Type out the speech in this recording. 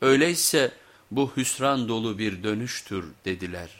Öyleyse bu hüsran dolu bir dönüştür dediler.